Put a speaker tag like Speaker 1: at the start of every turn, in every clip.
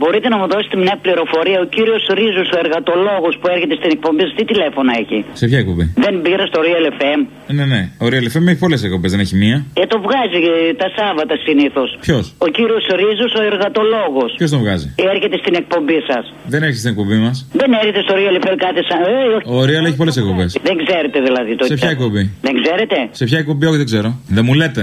Speaker 1: Μπορείτε να μου δώσετε μια πληροφορία. Ο κύριος Ρίζος, ο εργατολόγος που έρχεται στην εκπομπή, τι τηλέφωνα έχει;
Speaker 2: Σε ποια εκπομπή;
Speaker 1: Δεν πήρα στο Real FM.
Speaker 2: Ναι, ναι. Ο Real FM έχει πολλές εκπομπές, δεν έχει μία.
Speaker 1: Ε, το βγάζει ε, τα Σάββατα συνήθως.
Speaker 2: Ποιος;
Speaker 1: Ο κύριος Ρίζος, ο εργατολόγος.
Speaker 2: Ποιος τον βγάζει;
Speaker 1: Ε, έρχεται στην εκπομπή σας.
Speaker 2: Δεν έχει στην εκπομπή μας.
Speaker 1: Δεν έρχεται στο Real FM κάτι σαν. Ε, όχι.
Speaker 2: Ο Real έχει πολλές εκπομπές.
Speaker 1: Δεν ξέρετε δηλαδή το
Speaker 2: Σε ποια εκπομπή;
Speaker 1: Δεν ξέρετε;
Speaker 2: Σε ποια εκπομπή, όχι δεν ξέρω. Δεν μου λέτε.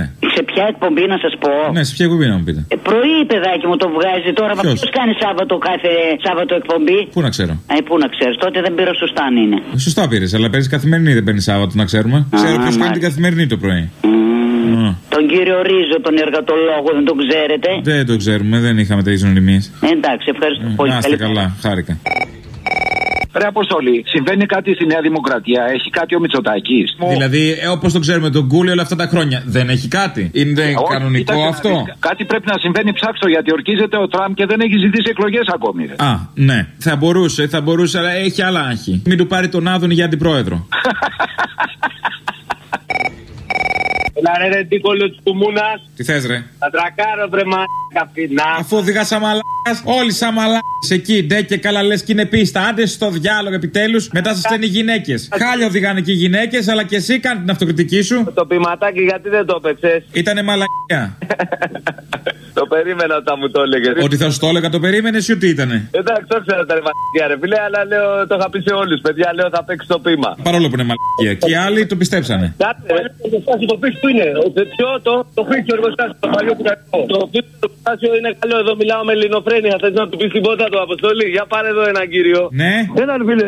Speaker 1: Σε ποια εκπομπή να σας πω.
Speaker 2: Ναι, σε ποια εκπομπή να μου πείτε.
Speaker 1: Ε, πρωί παιδάκι μου το βγάζει τώρα. Μα
Speaker 2: Ποιος;
Speaker 1: ποιος κάνει Σάββατο κάθε Σάββατο εκπομπή;
Speaker 2: Πού να ξέρω.
Speaker 1: Ε, πού να ξέρεις, τότε δεν πήρα σωστά αν είναι.
Speaker 2: Σωστά πήρες, αλλά παίρνεις καθημερινή, δεν παίρνεις Σάββατο να ξέρουμε. Ξέρω ποιο κάνει
Speaker 1: μάλιστα.
Speaker 2: την καθημερινή το πρωί.
Speaker 1: Μμμ.
Speaker 2: Α.
Speaker 1: Τον κύριο Ρίζο, τον εργατολόγο, δεν τον ξέρετε;
Speaker 2: Δεν το ξέρουμε, δεν είχαμε τέτοιες νοημίε.
Speaker 1: Ε, εντάξει, ευχαριστώ πολύ.
Speaker 2: Να είστε
Speaker 1: Καλή-
Speaker 2: καλά, χάρηκα.
Speaker 3: Ρε Αποστολή, συμβαίνει κάτι στη Νέα Δημοκρατία. Έχει κάτι ο Μητσοτάκης;
Speaker 2: Δηλαδή, ε, όπως το ξέρουμε, τον Κούλι όλα αυτά τα χρόνια δεν έχει κάτι; Είναι κανονικό αυτό;
Speaker 3: Κάτι πρέπει να συμβαίνει, ψάξτε το, γιατί ορκίζεται ο Τραμπ και δεν έχει ζητήσει εκλογές ακόμη. ρε.
Speaker 2: Α, ναι. Θα μπορούσε, θα μπορούσε, αλλά έχει άλλα άγχη. Μην του πάρει τον Άδωνη για αντιπρόεδρο.
Speaker 4: Έλα ρε ρε τι κόλλο της κουμούνας
Speaker 2: Τι θες, ρε;
Speaker 4: Θα τρακάρω βρε μαλάκα φινά
Speaker 2: Αφού οδηγάς σαν μαλάκας, όλοι σαν μαλάκα. Εκεί, ντε και καλά λες και είναι πίστα. Άντε στο διάλογο επιτέλους. Μετά σα φταίνει οι γυναίκες. Χάλια οδηγάνε και οι γυναίκες, αλλά και εσύ κάνει την αυτοκριτική σου.
Speaker 4: Το ποιηματάκι γιατί δεν το έπαιξες;
Speaker 2: Ήτανε μαλακία.
Speaker 4: Το περίμενα όταν μου το έλεγες
Speaker 2: Ότι θα σου το έλεγα, το περίμενες ή ότι ήτανε;
Speaker 4: Εντάξει το ξέρω τα ρημαντικά ρε φίλε Αλλά λέω το είχα πει σε όλους παιδιά Λέω θα παίξει το πείμα
Speaker 2: Παρόλο που είναι μαλακία. Και οι άλλοι το πιστέψανε.
Speaker 4: Κάτε ρε Το εργοστάσιο το πεις που είναι Ποιο το Το φίξιο εργοστάσιο Το παλιό που κακό Το φίξιο εργοστάσιο είναι καλό Εδώ μιλάω με ελληνοφρένεια Θες να του πεις τίποτα του Αποστολή; Για πάρε εδώ έναν κύριο
Speaker 2: Ναι.
Speaker 4: Έναν φίλε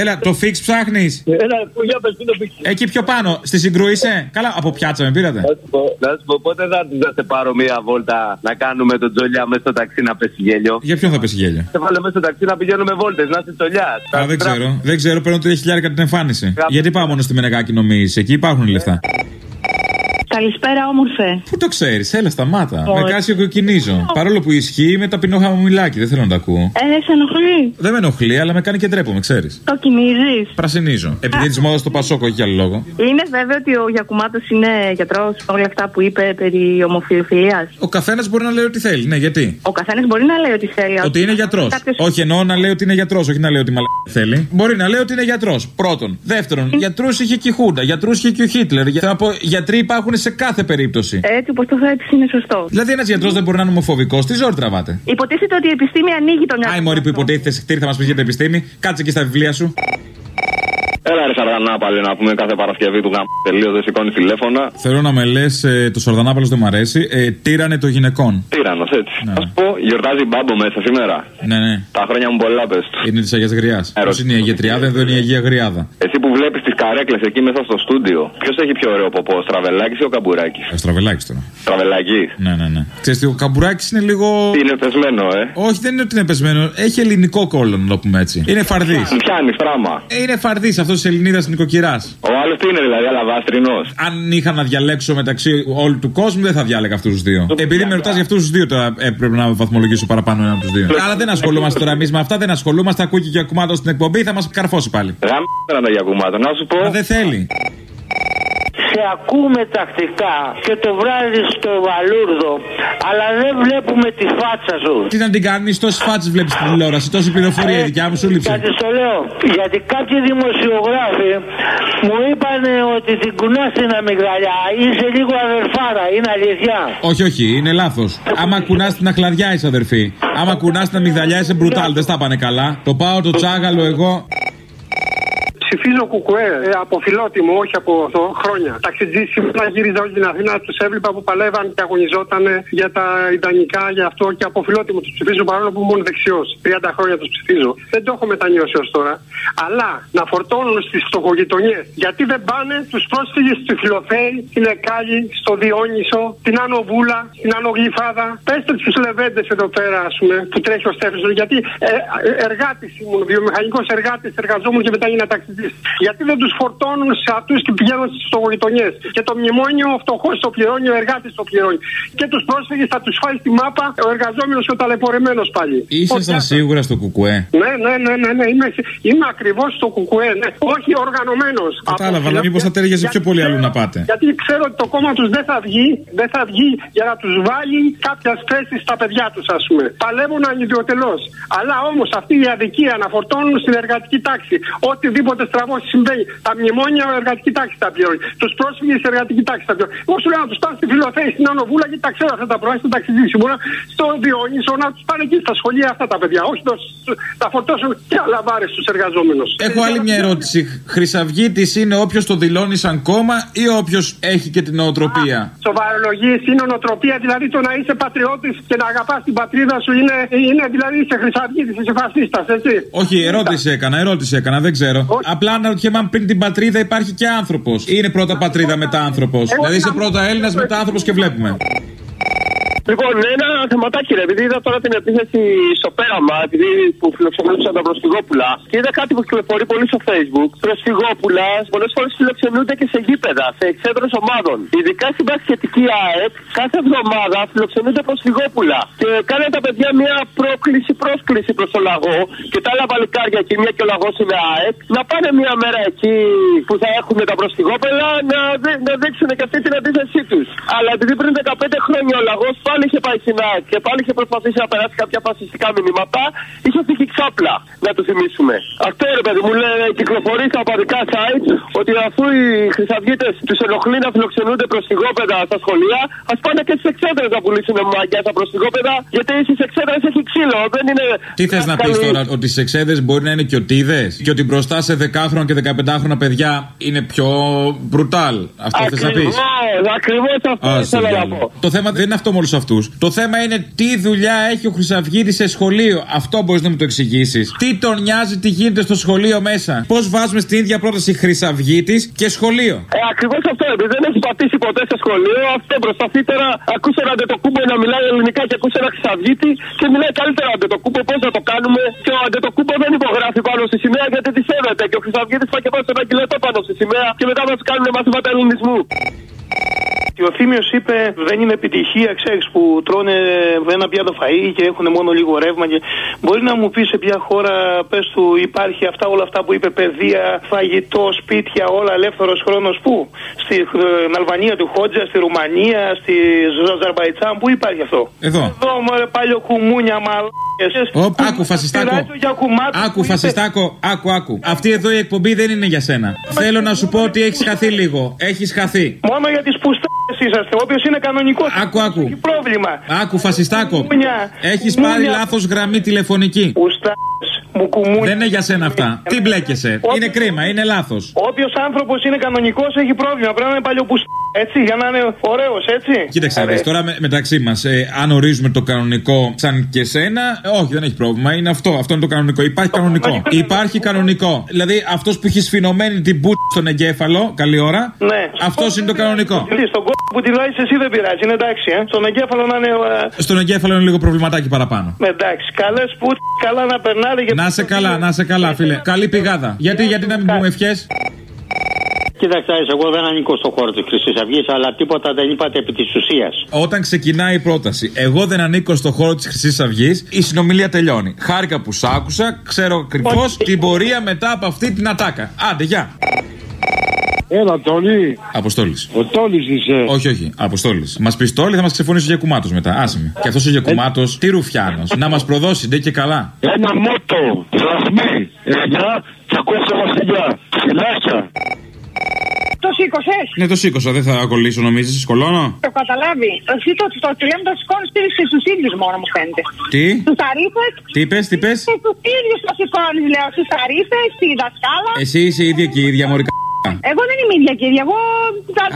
Speaker 2: Έλα, το φίξ ψάχνεις.
Speaker 4: Ένα που για πες τι το φίξιο
Speaker 2: Εκεί πιο πάνω, στη συγκρού είσαι. Καλά, από πιάτσα με πήρατε.
Speaker 4: Να σου πω- Να σου πω πότε θα έρθεις να σε πάρω μία βόλτα Να κάνουμε τον τζολιά μέσα στο ταξί να πέσει γέλιο;
Speaker 2: Για ποιον θα πέσει γέλιο;
Speaker 4: Σε βάλω μέσα στο ταξί να πηγαίνουμε βόλτες Να είσαι τζολιά
Speaker 2: Α, δεν ξέρω. Δεν ξέρω, παίρνω 3 χιλιάρικα την εμφάνιση. Γιατί πάω μόνο στη Μενεγάκη νομίζεις, εκεί υπάρχουν λεφτά.
Speaker 5: Καλησπέρα, όμορφε.
Speaker 2: Πού το ξέρεις, έλα σταμάτα.
Speaker 5: Όχι.
Speaker 2: Με κάσιο κοκκινίζω. Παρόλο που ισχύει με ταπεινό χαμομηλάκι, δεν θέλω να τα ακούω.
Speaker 5: Ε, σε ενοχλεί.
Speaker 2: Δεν με ενοχλεί, αλλά με κάνει και ντρέπομαι, ξέρεις.
Speaker 5: Το κινίζεις.
Speaker 2: Πρασινίζω. Επειδή τη μόδα το Πασόκο, όχι για άλλο λόγο.
Speaker 5: Είναι βέβαιο ότι ο Γιακουμάτος είναι γιατρός. Όλα αυτά που είπε περί ομοφιλοφιλίας.
Speaker 2: Ο καθένας μπορεί να λέει ό,τι θέλει. Ναι, γιατί;
Speaker 5: Ο καθένας μπορεί να λέει ό,τι θέλει.
Speaker 2: Ότι είναι γιατρός.
Speaker 5: Κάποιος-
Speaker 2: Όχι εννοώ να λέει ότι είναι γιατρός, όχι να λέει ότι μαλακά θέλει. Μπορεί να λέει ότι είναι γιατρός. Πρώτον. Δεύτερον, γιατρούς είχε και η Χούντα, γιατρούς είχε και ο Χίτλερ. Για- Θέλω να πω, γιατροί υπάρχουν σε κάθε περίπτωση.
Speaker 5: Έτσι όπως το θέτεις είναι σωστό.
Speaker 2: Δηλαδή, ένας γιατρός δεν μπορεί να είναι ομοφοβικός. Τι ζόρι τραβάτε;
Speaker 5: Υποτίθεται ότι η επιστήμη ανοίγει τον
Speaker 2: Άι, Μωρή που υποτίθεται σε κτίρι, θα μας πεις για την επιστήμη. Κάτσε και στα βιβλία σου.
Speaker 6: Έλα ρε Σαρδανά πάλι να πούμε κάθε Παρασκευή του γάμου τελείω δεν σηκώνει τηλέφωνα.
Speaker 2: Θέλω να με λες, το Σορδανάπαλο δεν μου αρέσει. Ε, τύρανε το γυναικών.
Speaker 6: Τύρανος έτσι.
Speaker 2: Ναι.
Speaker 6: Α σου πω, γιορτάζει μπάμπο μέσα σήμερα.
Speaker 2: Ναι, ναι.
Speaker 6: Τα χρόνια μου πολλά πες του.
Speaker 2: Είναι της Αγίας Γριάς. Πώς
Speaker 6: Ερώτηση.
Speaker 2: είναι η Αγία Τριάδα, εδώ είναι η Αγία Γριάδα.
Speaker 6: Εσύ που βλέπεις τι καρέκλες εκεί μέσα στο στούντιο, ποιος έχει πιο ωραίο ποπό, ο Στραβελάκης ή ο Καμπουράκης;
Speaker 2: Ε, Στραβελάκι τώρα.
Speaker 6: Στραβελάκης.
Speaker 2: Ναι, ναι, ναι. Ξέρετε, ο Καμπουράκης είναι λίγο.
Speaker 6: Είναι πεσμένο, ε.
Speaker 2: Όχι, δεν είναι ότι είναι πεσμένο. Έχει ελληνικό κόλλο, να το πούμε έτσι. Είναι φαρδί.
Speaker 6: Πιάνει πράγμα.
Speaker 2: Ε, είναι φαρδί αυτός της Ελληνίδας νοικοκυρά.
Speaker 6: Ο άλλος τι είναι δηλαδή, αλαβάστρινο.
Speaker 2: Αν είχα να διαλέξω μεταξύ όλου του κόσμου, δεν θα διάλεγα αυτούς τους δύο. Επειδή με ρωτάς για αυτούς τους δύο, τώρα έπρεπε να βαθμολογήσω παραπάνω ένα από τους δύο. Αλλά δεν ασχολούμαστε τώρα εμείς με αυτά, δεν ασχολούμαστε. Ακούει και ακουμάτο στην εκπομπή, θα μας καρφώσει πάλι.
Speaker 6: Γάμ τα γιακουμάτα. Να σου πω.
Speaker 2: Μα δεν θέλει.
Speaker 7: Σε ακούμε τακτικά και το βράδυ στο βαλούρδο, αλλά δεν βλέπουμε τη φάτσα σου.
Speaker 2: Τι να την κάνεις, τόσες φάτσες βλέπεις στην τηλεόραση, τόση πληροφορία η δικιά μου σου λείψε.
Speaker 7: Γιατί στο λέω, γιατί κάποιοι δημοσιογράφοι μου είπαν ότι την κουνάς στην αμυγδαλιά, είσαι λίγο αδερφάρα, είναι αλήθεια.
Speaker 2: Όχι, όχι, είναι λάθος. Άμα κουνάς την αχλαδιά είσαι αδερφή. Άμα κουνάς την αμυγδαλιά είσαι μπρουτάλ, δεν στα πάνε καλά. Το πάω το τσάγαλο εγώ.
Speaker 8: Ψηφίζω κουκουέ ε, από φιλότιμο, όχι από αυτό, χρόνια. Ταξιτζή σήμερα γύριζα όλη την Αθήνα, τους έβλεπα που παλεύαν και αγωνιζόταν για τα ιδανικά, για αυτό και από φιλότιμο τους ψηφίζω παρόλο που ήμουν δεξιός. 30 χρόνια τους ψηφίζω. Δεν το έχω μετανιώσει ως τώρα. Αλλά να φορτώνουν στις φτωχογειτονιέ. Γιατί δεν πάνε τους πρόσφυγες στη Φιλοφέη, στην Εκάλη, στο Διόνυσο, την Άνω Βούλα, την Άνω Γλυφάδα. Πέστε τους λεβέντες εδώ πέρα, ας πούμε, που τρέχει ο Στέφανος. Γιατί ε, εργάτης ήμουν, βιομηχανικός εργάτης, εργαζόμουν και μετά έγινα ταξιτζή Γιατί δεν τους φορτώνουν σε αυτούς και πηγαίνουν στις γειτονιέ. Και το μνημόνιο ο φτωχός το πληρώνει, ο εργάτης το πληρώνει. Και τους πρόσφυγες θα τους φάει στη μάπα ο εργαζόμενος και ο ταλαιπωρημένος πάλι.
Speaker 2: Ήσασταν σίγουρα στο κουκουέ.
Speaker 8: Ναι, ναι, ναι, ναι, ναι. Είμαι, είμαι ακριβώς στο κουκουέ, ναι. Όχι οργανωμένος.
Speaker 2: Κατάλαβα, αλλά μήπως θα τέριαζε πιο πολύ αλλού να πάτε.
Speaker 8: Γιατί ξέρω ότι το κόμμα τους δεν θα βγει, δεν θα βγει για να τους βάλει κάποια θέση στα παιδιά τους, ας πούμε. Παλεύουν ανιδιοτελώς. Αλλά όμως αυτή η αδικία να φορτώνουν στην εργατική τάξη οτιδήποτε στραβό συμβαίνει. Τα μνημόνια ο εργατική τάξη τα πληρώνει. Τους πρόσφυγες η εργατικής τάξης τα πληρώνει. Εγώ σου λέω να τους πάνε στη Φιλοθέη, στην Ανοβούλα και τα ξέρω αυτά τα πράγματα, στην ταξιδίσει. Μπορεί στο Διόνυσο να τους πάνε εκεί στα σχολεία αυτά τα παιδιά. Όχι το, να φορτώσουν και άλλα βάρες στους εργαζόμενους.
Speaker 2: Έχω άλλη μια ερώτηση. Χρυσαυγήτης είναι όποιος το δηλώνει σαν κόμμα ή όποιος έχει και την νοοτροπία;
Speaker 8: Σοβαρολογή είναι νοοτροπία, δηλαδή το να είσαι πατριώτης και να αγαπάς την πατρίδα σου είναι, είναι δηλαδή είσαι χρυσαυγήτης, είσαι φασίστας, έτσι.
Speaker 2: Όχι, ερώτηση έκανα, ερώτηση έκανα, δεν ξέρω. Απλά αναρωτιέμαι αν πριν την πατρίδα υπάρχει και άνθρωπος. Είναι πρώτα πατρίδα μετά άνθρωπος. Δηλαδή είσαι πρώτα Έλληνας μετά άνθρωπος και βλέπουμε.
Speaker 9: Λοιπόν, ένα θεματάκι ρε, επειδή είδα τώρα την επίθεση στο πέραμα, επειδή που φιλοξενούσαν τα προσφυγόπουλα, και είδα κάτι που κυκλοφορεί πολύ στο facebook. Προσφυγόπουλα πολλές φορές φιλοξενούνται και σε γήπεδα, σε εξέδρες ομάδων. Ειδικά στην πασχετική ΑΕΠ, κάθε εβδομάδα φιλοξενούνται προσφυγόπουλα. Και κάνουν τα παιδιά μια πρόκληση, πρόσκληση προς το λαγό και τα άλλα παλικάρια εκεί, μια και ο λαγός είναι ΑΕΠ, να πάνε μια μέρα εκεί που θα έχουν τα προσφυγόπουλα να, δει, να δείξουν και αυτή την αντίθεσή τους. Αλλά επειδή πριν 15 χρόνια ο λαγός πάλι είχε πάει στην ΑΕΚ και πάλι είχε προσπαθήσει να περάσει κάποια φασιστικά μηνύματα, είχε τύχει ξάπλα, να το θυμίσουμε. Αυτό ρε παιδί μου λέει, κυκλοφορεί στα απαντικά site ότι αφού οι χρυσαυγίτες τους ενοχλεί να φιλοξενούνται προσφυγόπεδα στα σχολεία, ας πάνε και στις εξέδρες να πουλήσουν μαγκιά στα προσφυγόπεδα, γιατί στις εξέδρες έχει ξύλο, δεν είναι.
Speaker 2: Τι θες να πεις τώρα, ότι στις εξέδρες μπορεί να είναι και οτίδε και ότι μπροστά σε 10χρονα και 15χρονα παιδιά είναι πιο μπρουτάλ. Αυτό θες να πεις;
Speaker 9: Ακριβώς αυτό θέλω να πω.
Speaker 2: Το θέμα δεν είναι αυτό με όλους αυτούς. Το θέμα είναι τι δουλειά έχει ο Χρυσαυγήτη σε σχολείο. Αυτό μπορείς να μου το εξηγήσεις. Τι τον νοιάζει τι γίνεται στο σχολείο μέσα. Πώς βάζουμε στην ίδια πρόταση Χρυσαυγήτη και σχολείο.
Speaker 9: Ε, ακριβώς αυτό. Επειδή δεν έχει πατήσει ποτέ σε σχολείο, αυτό προσπαθεί τώρα. Ακούσε ένα αντετοκούμπο να μιλάει ελληνικά και ακούσε ένα Χρυσαυγήτη και μιλάει καλύτερα αντετοκούμπο. Πώς να το κάνουμε; Και ο αντετοκούμπο δεν υπογράφει πάνω στη σημαία γιατί τη σέβεται. Και ο Χρυσαυγήτη πάει και πάει σε ένα κιλετό πάνω στη σημαία και μετά μας κάνουν μαθήματα ελληνισμού.
Speaker 10: Και ο Θήμιος είπε δεν είναι επιτυχία, ξέρεις που τρώνε ένα πιάτο φαΐ και έχουν μόνο λίγο ρεύμα. Και... Μπορεί να μου πεις σε ποια χώρα, πες του, υπάρχει αυτά όλα αυτά που είπε παιδεία, φαγητό, σπίτια, όλα ελεύθερος χρόνος πού; Στην Αλβανία του Χότζα, στη Ρουμανία, στη Αζερβαϊτζάν, πού υπάρχει αυτό;
Speaker 2: Εδώ.
Speaker 10: Εδώ μωρέ πάλι κουμούνια μαλά.
Speaker 2: Ωπ, άκου φασιστάκο. Άκου φασιστάκο, άκου, άκου. Αυτή εδώ η εκπομπή δεν είναι για σένα. Θέλω να σου πω ότι έχεις χαθεί λίγο. Έχεις χαθεί.
Speaker 10: Μόνο για τις πουστάδε είσαστε. Όποιος είναι κανονικός.
Speaker 2: Άκου, άκου.
Speaker 10: Έχει πρόβλημα.
Speaker 2: Άκου, φασιστάκο. Έχεις πάρει λάθος γραμμή τηλεφωνική.
Speaker 10: Μου κουμούνια.
Speaker 2: Δεν είναι για σένα αυτά. Τι μπλέκεσαι. Είναι κρίμα, είναι λάθος.
Speaker 10: Όποιος άνθρωπος είναι κανονικός έχει πρόβλημα. Πρέπει να είναι παλιοπουστά. Έτσι, για να είναι ωραίος, έτσι.
Speaker 2: Κοίταξε, να δεις, τώρα με- μεταξύ μας, ε, αν ορίζουμε το κανονικό σαν και σένα, ε, όχι, δεν έχει πρόβλημα. Είναι αυτό. Αυτό είναι το κανονικό. Υπάρχει κανονικό. Υπάρχει κανονικό. Δηλαδή αυτός που έχει σφινωμένη την μπούτ στον εγκέφαλο, καλή ώρα.
Speaker 10: Ναι.
Speaker 2: Αυτός είναι το κανονικό.
Speaker 10: Δηλαδή, στον κόμμα που τη βάζει εσύ δεν πειράζει, είναι εντάξει. Ε. Στον εγκέφαλο να είναι. ε,
Speaker 2: Στον εγκέφαλο είναι λίγο προβληματάκι παραπάνω.
Speaker 10: ε, εντάξει. Καλές που καλά να περνάνε. και-
Speaker 2: Να σε καλά, να σε καλά, φίλε. Καλή πηγάδα. Γιατί, γιατί να μην πούμε ευχές;
Speaker 11: Κοίταξε, εγώ δεν ανήκω στο χώρο της Χρυσής Αυγής, αλλά τίποτα δεν είπατε επί της ουσίας.
Speaker 2: Όταν ξεκινάει η πρόταση, εγώ δεν ανήκω στο χώρο της Χρυσής Αυγής, η συνομιλία τελειώνει. Χάρηκα που σ' άκουσα, ξέρω ακριβώς την πορεία μετά από αυτή την ατάκα. Άντε, γεια.
Speaker 12: Έλα, Τόλι.
Speaker 2: Αποστόλης.
Speaker 12: Ο Τόλι είσαι.
Speaker 2: Όχι, όχι. Αποστόλης. Μας πεις Τόλι, θα μας ξεφωνήσει ο Γιακουμάτος μετά. Άσε με. Και αυτός ο Γιακουμάτος, τι ρουφιάνος. να μας προδώσει, ντε και καλά.
Speaker 12: Ένα μότο. Δραχμή. Εννιά και ακούστε βασιλιά. Φιλάκια.
Speaker 13: Το σήκωσες;
Speaker 2: Ναι, το σήκωσα, δεν θα κολλήσω, νομίζεις, σκολώνω.
Speaker 13: Το καταλάβει. Εσύ το, το τηλέφωνο το σηκώνεις στους ίδιους μόνο μου φαίνεται.
Speaker 2: Τι,
Speaker 13: Στους ταρήφε.
Speaker 2: τι είπες, τι είπες;
Speaker 13: Στους ίδιους το σηκώνεις, λέω. Στους ταρήφε, στη δασκάλα.
Speaker 2: Εσύ είσαι ίδια και ίδια, μωρή κα***.
Speaker 13: Εγώ δεν είμαι ίδια κύριε. Εγώ.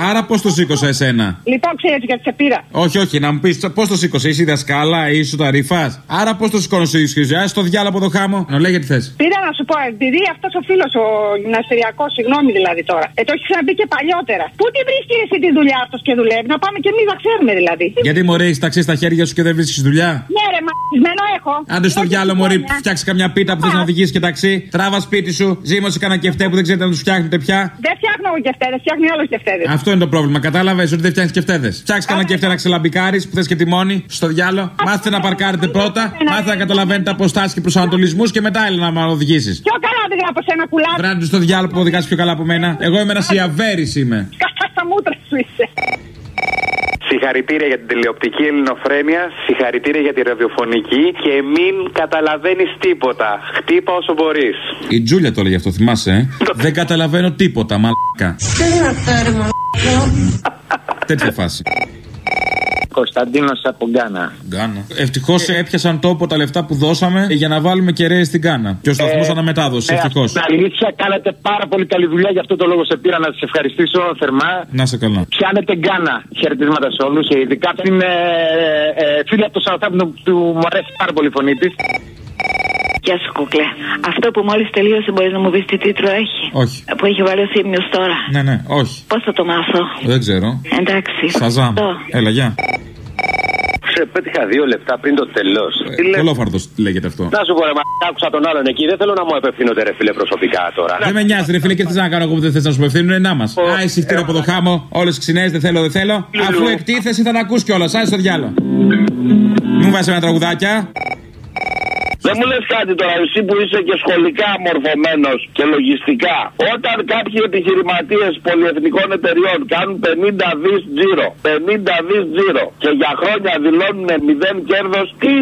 Speaker 2: Άρα πώς το σήκωσα εσένα;
Speaker 13: Λοιπόν, ξέρετε γιατί σε πήρα.
Speaker 2: Όχι, όχι, να μου πεις πώς το σήκωσε, είσαι η δασκάλα, είσαι ο ταρήφα. Άρα πώς το σηκώνω ο ίδιο Α το διάλογο από το χάμο. Να λέει γιατί θες.
Speaker 13: Πήρα να σου πω, επειδή αυτός ο φίλος ο γυμναστηριακός, συγγνώμη δηλαδή τώρα, ε, το έχει ξαναπεί και παλιότερα. Πού τη βρίσκεις εσύ τη δουλειά αυτός και δουλεύει, να πάμε και εμείς να ξέρουμε δηλαδή.
Speaker 2: Γιατί μωρέ έχεις ταξί στα χέρια σου και δεν βρίσκεις δουλειά;
Speaker 13: Ναι, ρε, μα Μένο έχω.
Speaker 2: Άντε στο διάλογο, Μωρή, φτιάξει καμιά πίτα που θες να οδηγήσεις και ταξί. Τράβα σπίτι σου, ζήμωσε κανένα κεφτέ που δεν ξέρετε να τους φτιάχνετε πια.
Speaker 13: Δεν φτιάχνω εγώ κεφτέδε, φτιάχνει άλλος κεφτέδε.
Speaker 2: Αυτό είναι το πρόβλημα. Κατάλαβες ότι δεν φτιάχνεις κεφτέδες. Φτιάξει κανένα κεφτέ να ξελαμπικάρεις που θες και τιμόνι στο διάλογο. Μάθετε να παρκάρετε πρώτα, μάθετε να καταλαβαίνετε αποστάσεις και προσανατολισμούς και μετά έλα να με οδηγήσεις.
Speaker 13: Πιο καλά οδηγά από σένα κουλάκι.
Speaker 2: Βράντε στο διάλογο που οδηγάς πιο καλά από μένα. Εγώ είμαι ένας ιαβέρης είμαι.
Speaker 13: Κατά στα μούτρα σου είσαι.
Speaker 14: Συγχαρητήρια για την τηλεοπτική ελληνοφρένεια, συγχαρητήρια για τη ραδιοφωνική και μην καταλαβαίνεις τίποτα. Χτύπα όσο μπορείς.
Speaker 2: Η Τζούλια το έλεγε αυτό, θυμάσαι, ε; Δεν καταλαβαίνω τίποτα, μαλάκα. Τέτοια φάση.
Speaker 15: Κωνσταντίνο από Γκάνα.
Speaker 2: Γκάνα. Ευτυχώς έπιασαν τόπο τα λεφτά που δώσαμε για να βάλουμε κεραίες στην Γκάνα. Και ο σταθμός
Speaker 15: Ε,
Speaker 2: αναμετάδοση,
Speaker 15: ε,
Speaker 2: ευτυχώς.
Speaker 15: Στην αλήθεια, κάνατε πάρα πολύ καλή δουλειά, γι' αυτό το λόγο σε πήρα να σας ευχαριστήσω θερμά.
Speaker 2: Να σε καλά.
Speaker 15: Πιάνετε Γκάνα. Χαιρετίσματα σε όλους. Ειδικά την ε, ε, φίλη από το Southampton που μου αρέσει πάρα πολύ η φωνή της.
Speaker 16: Γεια σου, κουκλέ. Αυτό που μόλις τελείωσε, μπορείς να μου πεις τι τίτλο έχει;
Speaker 2: Όχι.
Speaker 16: Που έχει βάλει ο Θήμιος τώρα;
Speaker 2: Ναι, ναι, όχι.
Speaker 16: Πώς θα το μάθω;
Speaker 2: Δεν ξέρω.
Speaker 16: Εντάξει.
Speaker 2: Σαζάμ.
Speaker 16: Αυτό.
Speaker 2: Έλα, γεια.
Speaker 17: Σε πέτυχα δύο λεπτά πριν το τέλος.
Speaker 2: Κολόφαρτο λέγεται αυτό.
Speaker 17: Να σου πω, ρε, μα, άκουσα τον άλλον εκεί. Δεν θέλω να μου απευθύνονται, ρε φίλε, προσωπικά τώρα.
Speaker 2: Δεν με νοιάζει, ρε φίλε, και τι να κάνω εγώ που δεν θες να σου απευθύνουν, είναι να μας. Α, εσύ χτύρι από το χάμο, όλες ξυνέ, δεν θέλω, δεν θέλω. Αφού εκτίθεσαι θα να ακούς κιόλας, άσε στο διάλο. Μου βάζει ένα τραγουδάκια.
Speaker 18: Δεν μου λες κάτι τώρα, εσύ που είσαι και σχολικά μορφωμένος και λογιστικά. Όταν κάποιοι επιχειρηματίες πολυεθνικών εταιριών κάνουν 50 δις τζίρο, 50 δις τζίρο και για χρόνια δηλώνουν μηδέν κέρδος, τι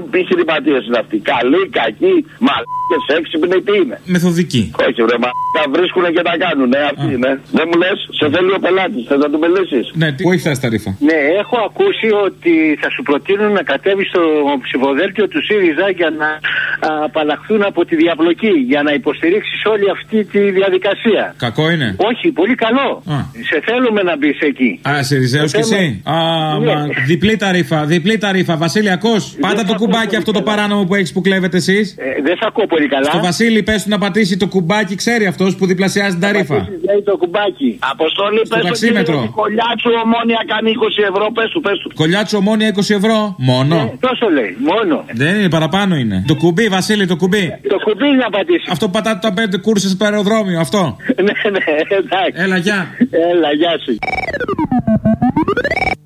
Speaker 18: επιχειρηματίες είναι αυτοί; Καλοί, κακοί, μαλάκε, έξυπνοι, τι είναι;
Speaker 2: Μεθοδική.
Speaker 18: Όχι, βρε, μα τα βρίσκουν και τα κάνουν, ε, αυτοί είναι. Δεν μου λες, σε θέλει ο πελάτης, θες να του μιλήσεις;
Speaker 2: Ναι, πού έχεις φτάσει τα ρήφα;
Speaker 19: Ναι, έχω ακούσει ότι θα σου προτείνουν να κατέβεις στο ψηφοδέλτιο του ΣΥΡΙΖΑ για να α, απαλλαχθούν από τη διαπλοκή, για να υποστηρίξεις όλη αυτή τη διαδικασία.
Speaker 2: Κακό είναι;
Speaker 19: Όχι, πολύ καλό.
Speaker 2: Α.
Speaker 19: Σε θέλουμε να μπεις εκεί.
Speaker 2: Α, σε Ριζέο κι εσύ; Α,
Speaker 19: Ναι.
Speaker 2: μα, διπλή ταρήφα, διπλή ταρήφα. Βασίλη, ακού. Πάτα το κουμπάκι αυτό το παράνομο που έχεις που κλέβετε εσείς.
Speaker 19: Ε, δεν θα ακούω πολύ καλά.
Speaker 2: Στο Βασίλη, πες του να πατήσει το κουμπάκι, ξέρει αυτός που διπλασιάζει την ταρήφα.
Speaker 19: Λέει το κουμπάκι.
Speaker 18: Αποστόλη,
Speaker 2: Στο
Speaker 18: πες του
Speaker 2: ταξίμετρο.
Speaker 18: η κολλιάτσου ομόνια κάνει 20 ευρώ, πες του, πες του.
Speaker 2: Κολλιάτσο ομόνια 20 ευρώ. Μόνο.
Speaker 19: Τόσο λέει, μόνο.
Speaker 2: Δεν είναι, παραπάνω είναι. Το κουμπί, Βασίλη, το κουμπί.
Speaker 19: Το κουμπί να πατήσει.
Speaker 2: Αυτό που πατάτε τα πέντε κούρσες στο αεροδρόμιο, αυτό.
Speaker 19: ναι, ναι, εντάξει.
Speaker 2: Έλα, γεια.
Speaker 19: Έλα, γεια σου.